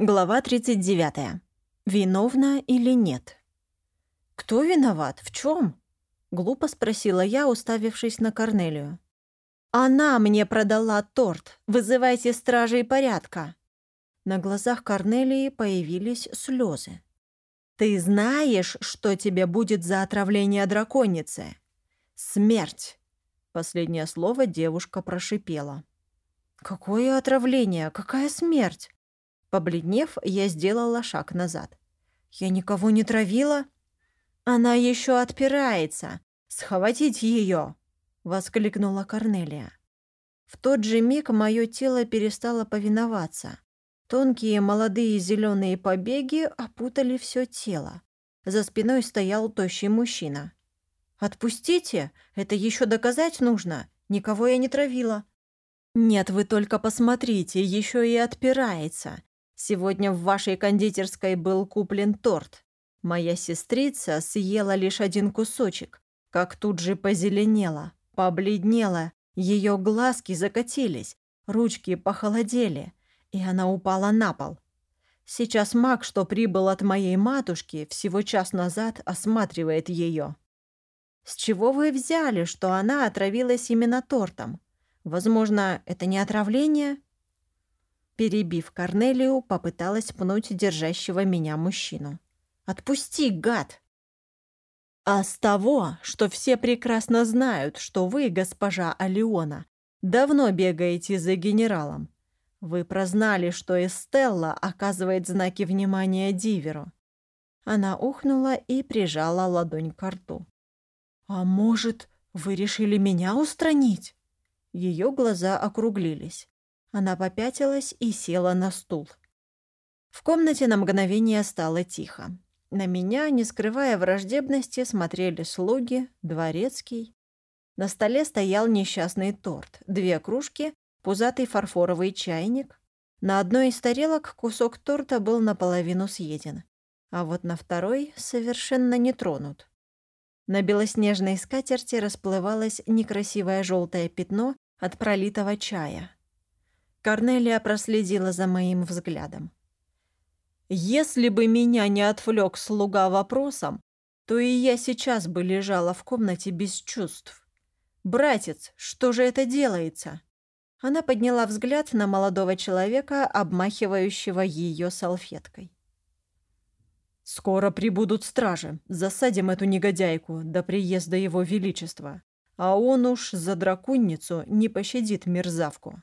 Глава 39. Виновна или нет? «Кто виноват? В чем? глупо спросила я, уставившись на Корнелию. «Она мне продала торт. Вызывайте стражей порядка». На глазах Корнелии появились слезы. «Ты знаешь, что тебе будет за отравление драконицы?» «Смерть!» Последнее слово девушка прошипела. «Какое отравление? Какая смерть?» Побледнев, я сделала шаг назад. «Я никого не травила?» «Она еще отпирается! Схватить ее!» — воскликнула Корнелия. В тот же миг мое тело перестало повиноваться. Тонкие молодые зеленые побеги опутали все тело. За спиной стоял тощий мужчина. «Отпустите! Это еще доказать нужно! Никого я не травила!» «Нет, вы только посмотрите, еще и отпирается. Сегодня в вашей кондитерской был куплен торт. Моя сестрица съела лишь один кусочек, как тут же позеленела, побледнела, ее глазки закатились, ручки похолодели, и она упала на пол. Сейчас маг, что прибыл от моей матушки, всего час назад осматривает ее. С чего вы взяли, что она отравилась именно тортом? Возможно, это не отравление? Перебив Корнелию, попыталась пнуть держащего меня мужчину. «Отпусти, гад!» «А с того, что все прекрасно знают, что вы, госпожа Алиона, давно бегаете за генералом. Вы прознали, что Эстелла оказывает знаки внимания Диверу». Она ухнула и прижала ладонь к рту. «А может, вы решили меня устранить?» Ее глаза округлились. Она попятилась и села на стул. В комнате на мгновение стало тихо. На меня, не скрывая враждебности, смотрели слуги, дворецкий. На столе стоял несчастный торт, две кружки, пузатый фарфоровый чайник. На одной из тарелок кусок торта был наполовину съеден, а вот на второй совершенно не тронут. На белоснежной скатерти расплывалось некрасивое желтое пятно от пролитого чая. Корнелия проследила за моим взглядом. «Если бы меня не отвлек слуга вопросом, то и я сейчас бы лежала в комнате без чувств. Братец, что же это делается?» Она подняла взгляд на молодого человека, обмахивающего ее салфеткой. «Скоро прибудут стражи. Засадим эту негодяйку до приезда его величества. А он уж за дракунницу не пощадит мерзавку».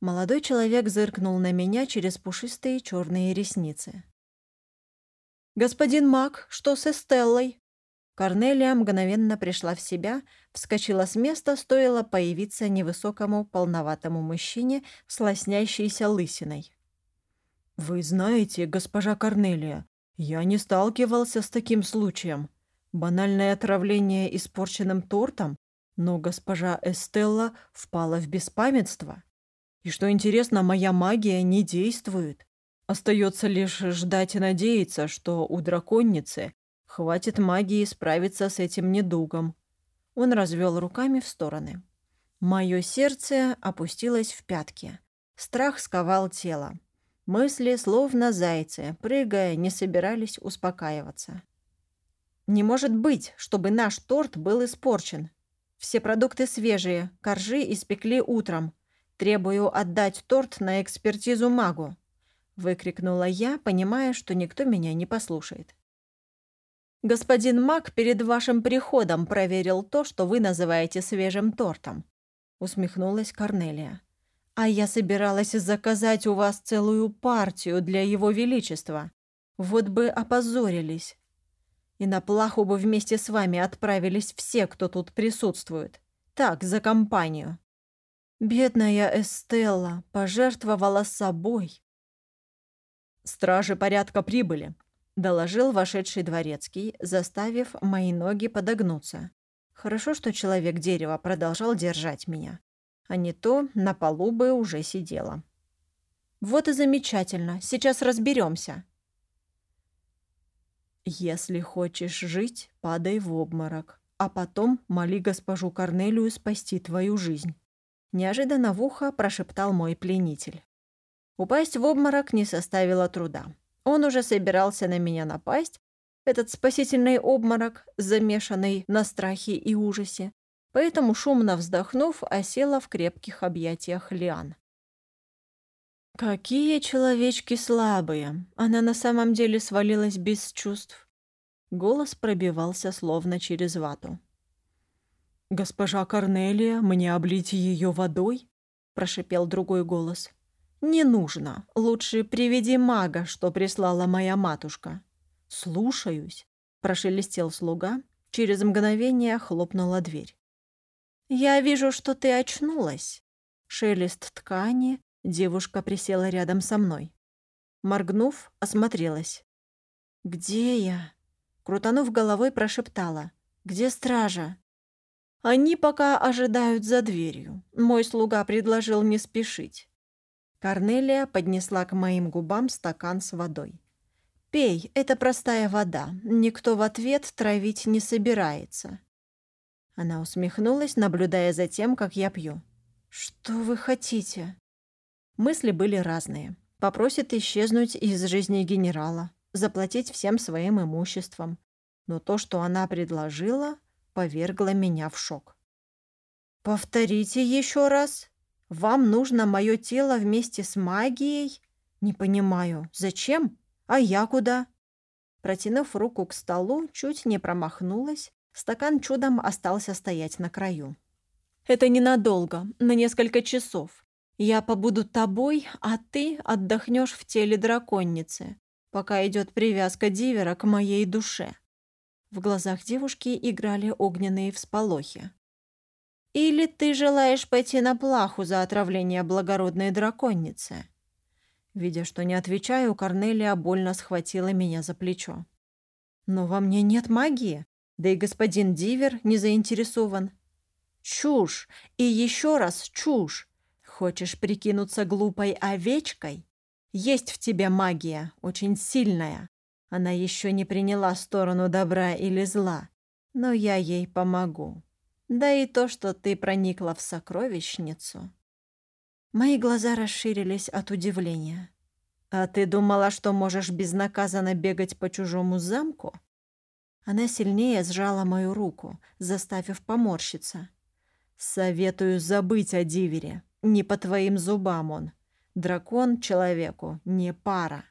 Молодой человек зыркнул на меня через пушистые черные ресницы. «Господин Мак, что с Эстеллой?» Корнелия мгновенно пришла в себя, вскочила с места, стоило появиться невысокому полноватому мужчине с лоснящейся лысиной. «Вы знаете, госпожа Корнелия, я не сталкивался с таким случаем. Банальное отравление испорченным тортом, но госпожа Эстелла впала в беспамятство». И что интересно, моя магия не действует. Остается лишь ждать и надеяться, что у драконницы хватит магии справиться с этим недугом. Он развел руками в стороны. Мое сердце опустилось в пятки. Страх сковал тело. Мысли, словно зайцы, прыгая, не собирались успокаиваться. Не может быть, чтобы наш торт был испорчен. Все продукты свежие, коржи испекли утром. Требую отдать торт на экспертизу магу!» — выкрикнула я, понимая, что никто меня не послушает. «Господин маг перед вашим приходом проверил то, что вы называете свежим тортом», — усмехнулась Корнелия. «А я собиралась заказать у вас целую партию для его величества. Вот бы опозорились. И на плаху бы вместе с вами отправились все, кто тут присутствует. Так, за компанию». Бедная Эстелла пожертвовала собой. «Стражи порядка прибыли», — доложил вошедший дворецкий, заставив мои ноги подогнуться. Хорошо, что человек-дерево продолжал держать меня, а не то на полу бы уже сидела. «Вот и замечательно, сейчас разберемся. «Если хочешь жить, падай в обморок, а потом моли госпожу Корнелию спасти твою жизнь». Неожиданно в ухо прошептал мой пленитель. Упасть в обморок не составило труда. Он уже собирался на меня напасть, этот спасительный обморок, замешанный на страхе и ужасе, поэтому, шумно вздохнув, осела в крепких объятиях Лиан. Какие человечки слабые! Она на самом деле свалилась без чувств. Голос пробивался словно через вату. «Госпожа Корнелия, мне облить ее водой?» – прошипел другой голос. «Не нужно. Лучше приведи мага, что прислала моя матушка». «Слушаюсь», – прошелестел слуга. Через мгновение хлопнула дверь. «Я вижу, что ты очнулась». Шелест ткани, девушка присела рядом со мной. Моргнув, осмотрелась. «Где я?» Крутанув головой, прошептала. «Где стража?» «Они пока ожидают за дверью. Мой слуга предложил не спешить». Корнелия поднесла к моим губам стакан с водой. «Пей, это простая вода. Никто в ответ травить не собирается». Она усмехнулась, наблюдая за тем, как я пью. «Что вы хотите?» Мысли были разные. Попросит исчезнуть из жизни генерала, заплатить всем своим имуществом. Но то, что она предложила, повергло меня в шок. «Повторите еще раз. Вам нужно мое тело вместе с магией? Не понимаю, зачем? А я куда?» Протянув руку к столу, чуть не промахнулась, стакан чудом остался стоять на краю. «Это ненадолго, на несколько часов. Я побуду тобой, а ты отдохнешь в теле драконницы, пока идет привязка Дивера к моей душе». В глазах девушки играли огненные всполохи. «Или ты желаешь пойти на плаху за отравление благородной драконницы?» Видя, что не отвечаю, Корнелия больно схватила меня за плечо. «Но во мне нет магии, да и господин Дивер не заинтересован». «Чушь! И еще раз чушь! Хочешь прикинуться глупой овечкой? Есть в тебе магия, очень сильная. Она еще не приняла сторону добра или зла, но я ей помогу. Да и то, что ты проникла в сокровищницу». Мои глаза расширились от удивления. «А ты думала, что можешь безнаказанно бегать по чужому замку?» Она сильнее сжала мою руку, заставив поморщиться. «Советую забыть о Дивере. Не по твоим зубам он. Дракон человеку не пара.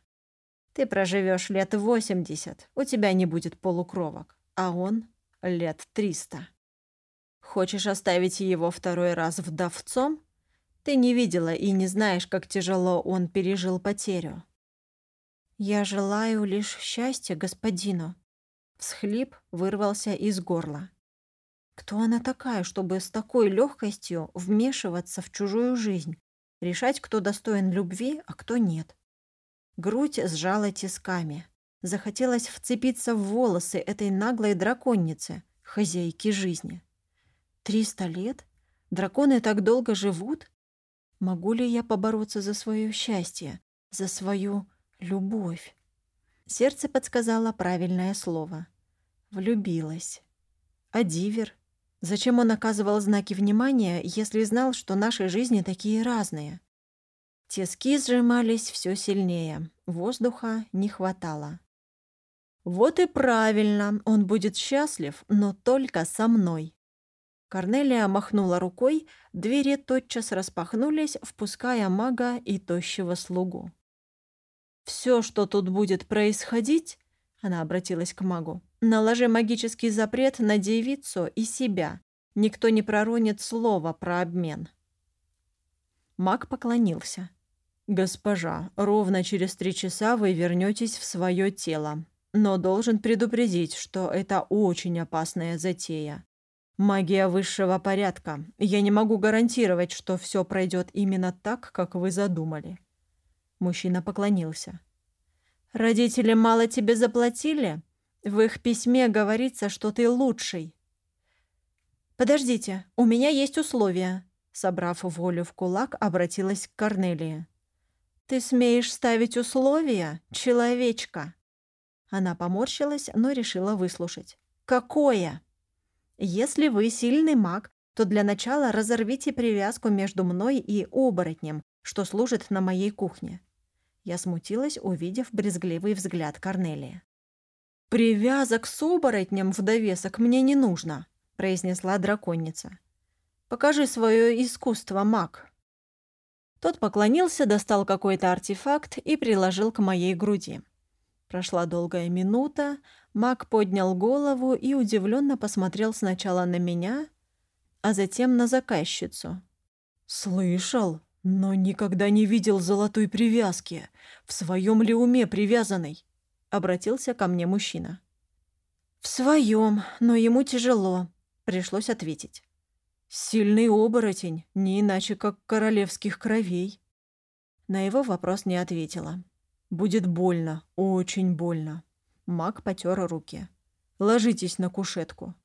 Ты проживешь лет восемьдесят, у тебя не будет полукровок, а он лет триста. Хочешь оставить его второй раз вдовцом? Ты не видела и не знаешь, как тяжело он пережил потерю. «Я желаю лишь счастья господину», — всхлип вырвался из горла. Кто она такая, чтобы с такой легкостью вмешиваться в чужую жизнь, решать, кто достоин любви, а кто нет? Грудь сжала тисками. Захотелось вцепиться в волосы этой наглой драконницы, хозяйки жизни. Триста лет? Драконы так долго живут? Могу ли я побороться за свое счастье, за свою любовь? Сердце подсказало правильное слово. Влюбилась. А Дивер? Зачем он оказывал знаки внимания, если знал, что наши жизни такие разные? Тиски сжимались все сильнее, воздуха не хватало. «Вот и правильно, он будет счастлив, но только со мной», Корнелия махнула рукой, двери тотчас распахнулись, впуская мага и тощего слугу. «Все, что тут будет происходить», — она обратилась к магу, «наложи магический запрет на девицу и себя. Никто не проронит слова про обмен». Маг поклонился. «Госпожа, ровно через три часа вы вернетесь в свое тело, но должен предупредить, что это очень опасная затея. Магия высшего порядка. Я не могу гарантировать, что все пройдет именно так, как вы задумали. Мужчина поклонился. Родители мало тебе заплатили? В их письме говорится, что ты лучший. Подождите, у меня есть условия. Собрав волю в кулак, обратилась к Корнелии. «Ты смеешь ставить условия, человечка?» Она поморщилась, но решила выслушать. «Какое?» Если вы сильный маг, то для начала разорвите привязку между мной и оборотнем, что служит на моей кухне. Я смутилась, увидев брезгливый взгляд Корнелии. «Привязок с оборотнем в довесок мне не нужно», — произнесла драконица. «Покажи свое искусство, маг». Тот поклонился, достал какой-то артефакт и приложил к моей груди. Прошла долгая минута, маг поднял голову и удивленно посмотрел сначала на меня, а затем на заказчицу. «Слышал, но никогда не видел золотой привязки. В своем ли уме привязанной?» — обратился ко мне мужчина. «В своем, но ему тяжело», — пришлось ответить. «Сильный оборотень, не иначе как королевских кровей». На его вопрос не ответила. «Будет больно, очень больно». Маг потер руки. «Ложитесь на кушетку».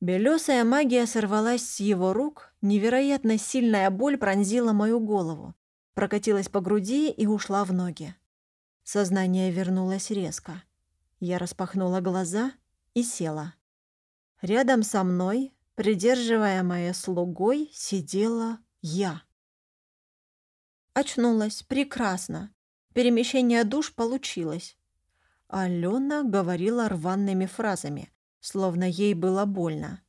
Белесая магия сорвалась с его рук, невероятно сильная боль пронзила мою голову, прокатилась по груди и ушла в ноги. Сознание вернулось резко. Я распахнула глаза и села. Рядом со мной, придерживаемая слугой, сидела я. Очнулась. Прекрасно. Перемещение душ получилось. Алена говорила рваными фразами, словно ей было больно.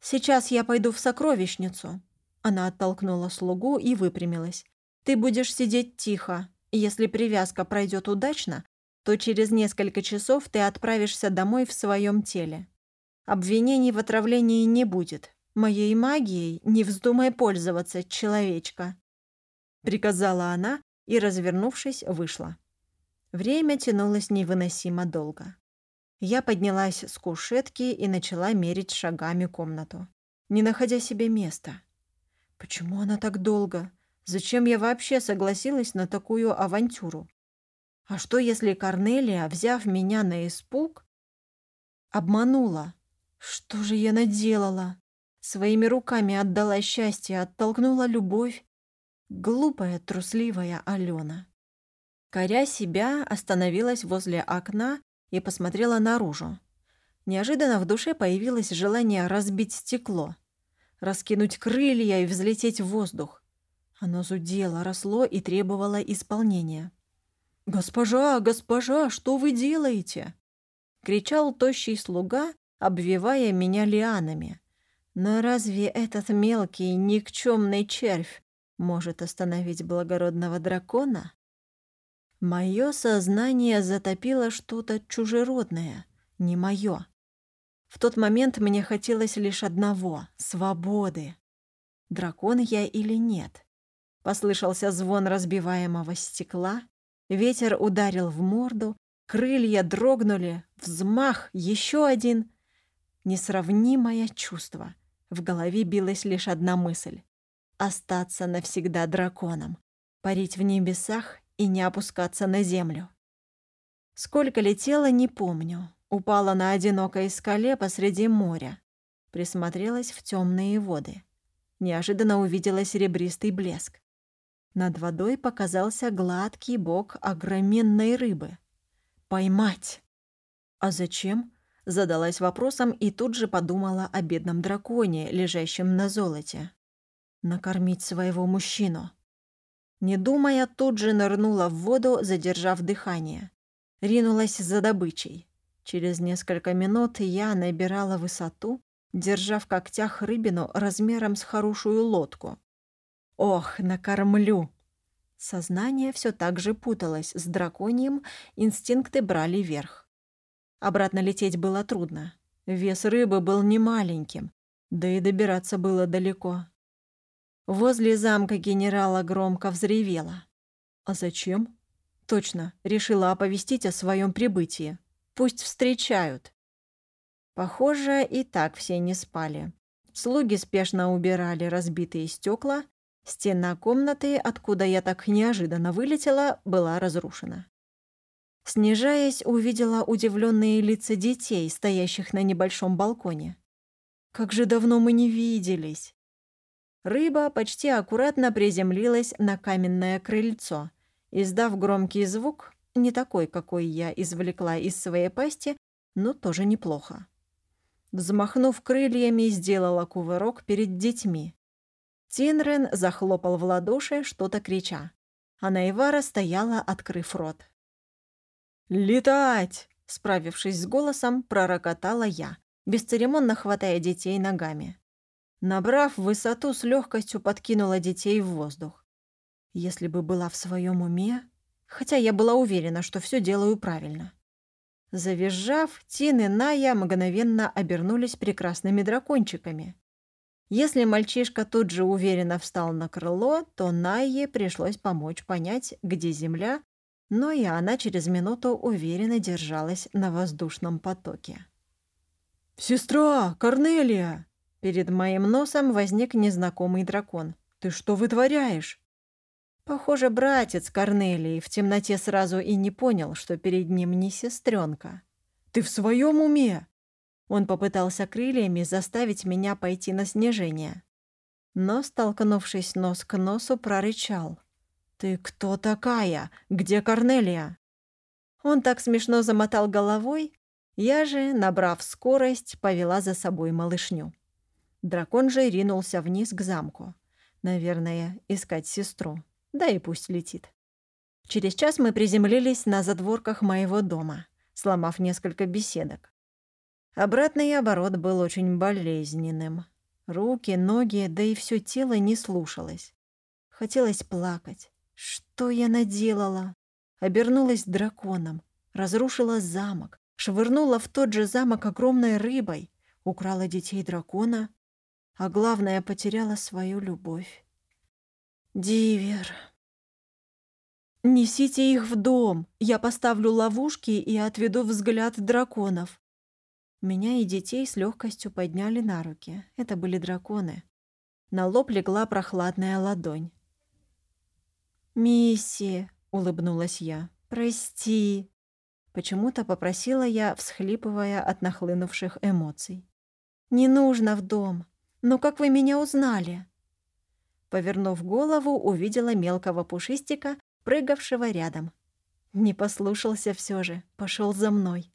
«Сейчас я пойду в сокровищницу». Она оттолкнула слугу и выпрямилась. «Ты будешь сидеть тихо, если привязка пройдет удачно, то через несколько часов ты отправишься домой в своем теле. Обвинений в отравлении не будет. Моей магией не вздумай пользоваться, человечка», — приказала она и, развернувшись, вышла. Время тянулось невыносимо долго. Я поднялась с кушетки и начала мерить шагами комнату, не находя себе места. Почему она так долго? Зачем я вообще согласилась на такую авантюру? А что, если Корнелия, взяв меня на испуг, обманула? Что же я наделала? Своими руками отдала счастье, оттолкнула любовь. Глупая, трусливая Алена. Коря себя, остановилась возле окна и посмотрела наружу. Неожиданно в душе появилось желание разбить стекло, раскинуть крылья и взлететь в воздух. Оно зудело, росло и требовало исполнения. «Госпожа, госпожа, что вы делаете?» — кричал тощий слуга, обвивая меня лианами. «Но разве этот мелкий, никчемный червь может остановить благородного дракона?» Мое сознание затопило что-то чужеродное, не мое. В тот момент мне хотелось лишь одного — свободы. Дракон я или нет? Послышался звон разбиваемого стекла, ветер ударил в морду, крылья дрогнули, взмах, еще один. Несравнимое чувство. В голове билась лишь одна мысль — остаться навсегда драконом, парить в небесах и не опускаться на землю. Сколько летела, не помню. Упала на одинокой скале посреди моря. Присмотрелась в темные воды. Неожиданно увидела серебристый блеск. Над водой показался гладкий бок огроменной рыбы. «Поймать!» «А зачем?» — задалась вопросом и тут же подумала о бедном драконе, лежащем на золоте. «Накормить своего мужчину». Не думая, тут же нырнула в воду, задержав дыхание. Ринулась за добычей. Через несколько минут я набирала высоту, держа в когтях рыбину размером с хорошую лодку. Ох, накормлю. Сознание все так же путалось с драконьем, инстинкты брали верх. Обратно лететь было трудно. Вес рыбы был немаленьким, да и добираться было далеко. Возле замка генерала громко взревела. А зачем? Точно, решила оповестить о своем прибытии. Пусть встречают. Похоже, и так все не спали. Слуги спешно убирали разбитые стекла, Стена комнаты, откуда я так неожиданно вылетела, была разрушена. Снижаясь, увидела удивленные лица детей, стоящих на небольшом балконе. «Как же давно мы не виделись!» Рыба почти аккуратно приземлилась на каменное крыльцо, издав громкий звук, не такой, какой я извлекла из своей пасти, но тоже неплохо. Взмахнув крыльями, сделала кувырок перед детьми. Тинрен захлопал в ладоши, что-то крича. А Найвара стояла, открыв рот. «Летать!» — справившись с голосом, пророкотала я, бесцеремонно хватая детей ногами. Набрав высоту, с легкостью подкинула детей в воздух. Если бы была в своем уме, хотя я была уверена, что все делаю правильно. Завизжав, Тин и Ная мгновенно обернулись прекрасными дракончиками. Если мальчишка тут же уверенно встал на крыло, то Найе пришлось помочь понять, где земля, но и она через минуту уверенно держалась на воздушном потоке. «Сестра, Корнелия!» Перед моим носом возник незнакомый дракон. «Ты что вытворяешь?» Похоже, братец Корнелии в темноте сразу и не понял, что перед ним не сестренка. «Ты в своем уме?» Он попытался крыльями заставить меня пойти на снижение. Но, столкнувшись нос к носу, прорычал. «Ты кто такая? Где Корнелия?» Он так смешно замотал головой, я же, набрав скорость, повела за собой малышню. Дракон же ринулся вниз к замку. Наверное, искать сестру. Да и пусть летит. Через час мы приземлились на задворках моего дома, сломав несколько беседок. Обратный оборот был очень болезненным. Руки, ноги, да и все тело не слушалось. Хотелось плакать. Что я наделала? Обернулась драконом, разрушила замок, швырнула в тот же замок огромной рыбой, украла детей дракона, а главное, потеряла свою любовь. Дивер. Несите их в дом. Я поставлю ловушки и отведу взгляд драконов. Меня и детей с легкостью подняли на руки. Это были драконы. На лоб легла прохладная ладонь. «Мисси», — улыбнулась я, — «прости». Почему-то попросила я, всхлипывая от нахлынувших эмоций. «Не нужно в дом. Но как вы меня узнали?» Повернув голову, увидела мелкого пушистика, прыгавшего рядом. Не послушался все же, пошел за мной.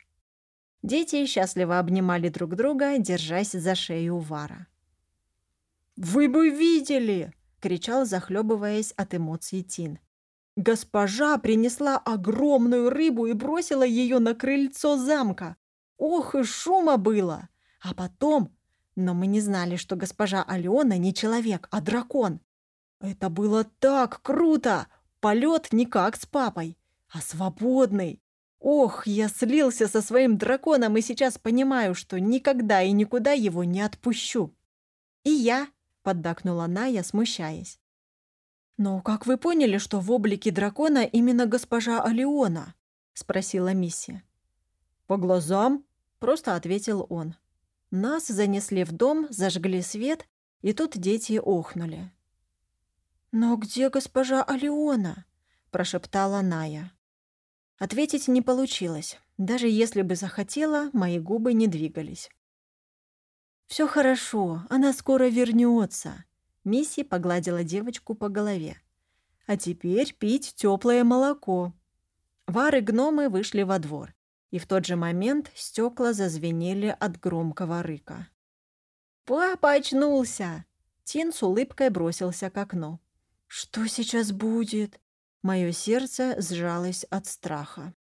Дети счастливо обнимали друг друга, держась за шею Вара. «Вы бы видели!» — кричал, захлебываясь от эмоций Тин. «Госпожа принесла огромную рыбу и бросила ее на крыльцо замка. Ох, и шума было! А потом но мы не знали, что госпожа Алена не человек, а дракон. Это было так круто! Полет не как с папой, а свободный. Ох, я слился со своим драконом и сейчас понимаю, что никогда и никуда его не отпущу. И я, поддакнула Ная, смущаясь. «Но как вы поняли, что в облике дракона именно госпожа Алиона?» — спросила Мисси. «По глазам», — просто ответил он. Нас занесли в дом, зажгли свет, и тут дети охнули. «Но где госпожа Алиона?» – прошептала Ная. Ответить не получилось. Даже если бы захотела, мои губы не двигались. «Все хорошо, она скоро вернется. Мисси погладила девочку по голове. «А теперь пить теплое молоко». Вары-гномы вышли во двор и в тот же момент стекла зазвенели от громкого рыка. «Папа очнулся!» Тин с улыбкой бросился к окну. «Что сейчас будет?» Мое сердце сжалось от страха.